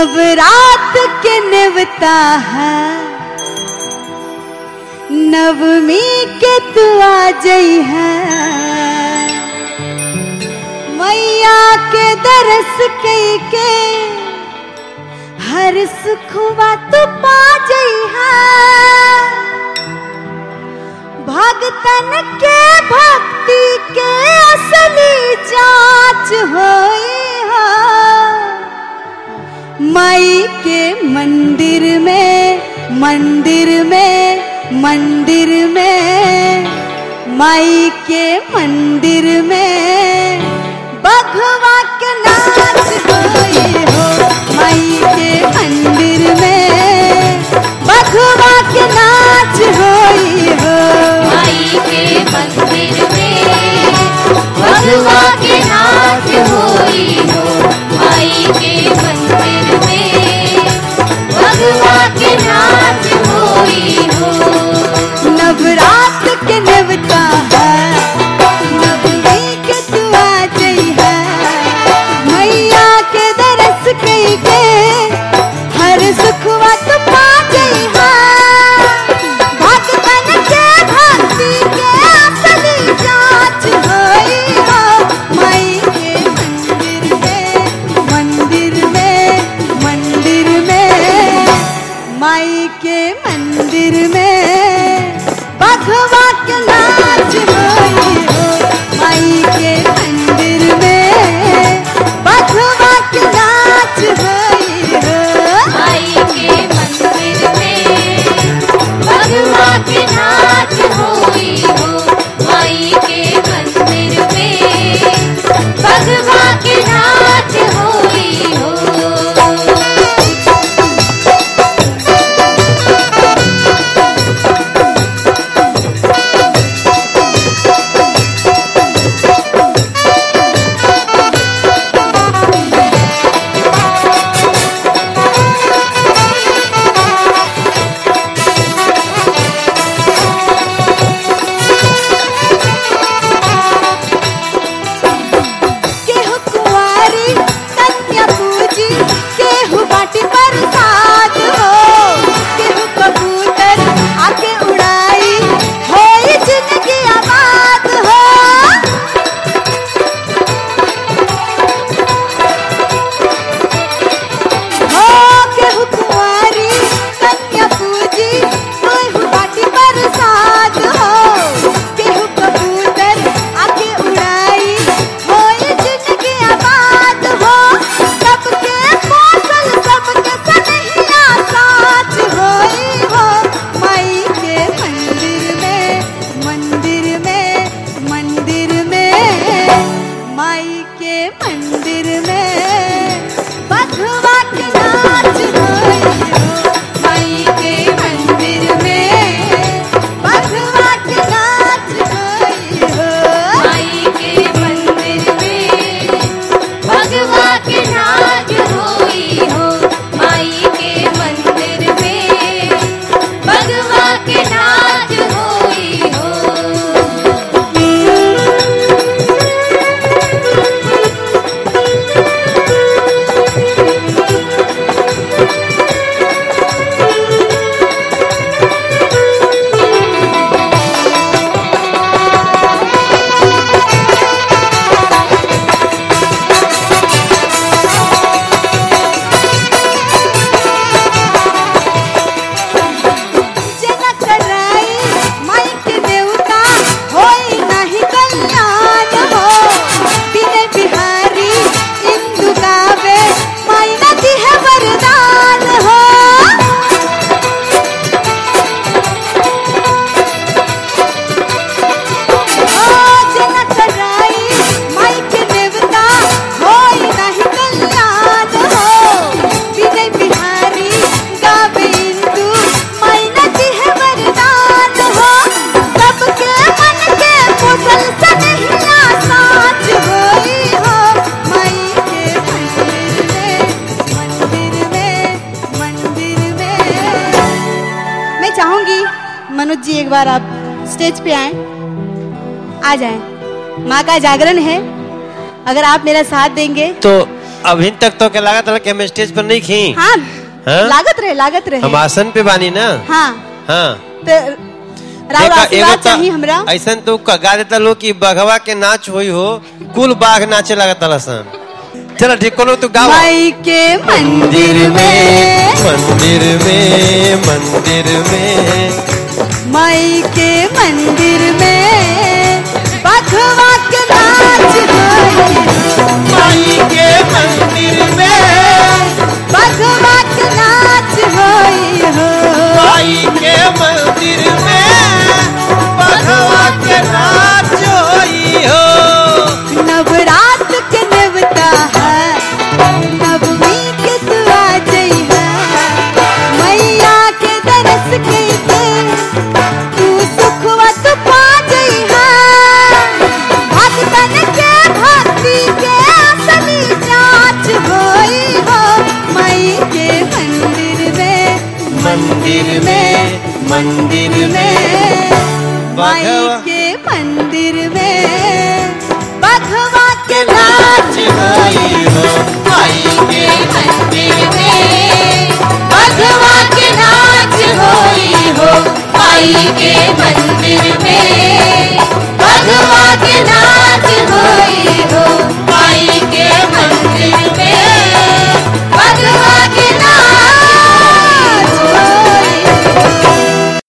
अब रात के निवता है। नवमी के तू आ जई है। मैया के दरस के के हर सुखवा तू तो पा जई है। भगतन के भक्ति के असली जाँच होई है। माई के मंदिर में मंदिर में मंदिर में, माई के मंदिर में बघवा के नाच कोई मनोज जी एक बार आप स्टेज पे आए। आ जाए। माँ का जागरण है। अगर आप मेरा साथ देंगे। तो अभी तक तो क्या लगा था कि हम स्टेज पर नहीं खी? हाँ, हाँ? लागत रहे लागत रहे। हम आसन पे बानी ना? हाँ। हाँ। तो ऐसा तो गा देता लो की बघवा के नाच हुई हो कुल बाघ नाचे लगा तलासन चलो ठीक करो तो गाओ। माई के मंदिर में मंदिर में मंदिर में। मंदिर मंदिर में माई के मंदिर में भगवान के नाच भाई हो। माई के मंदिर में भगवान के नाच होई हो। माई के मंदिर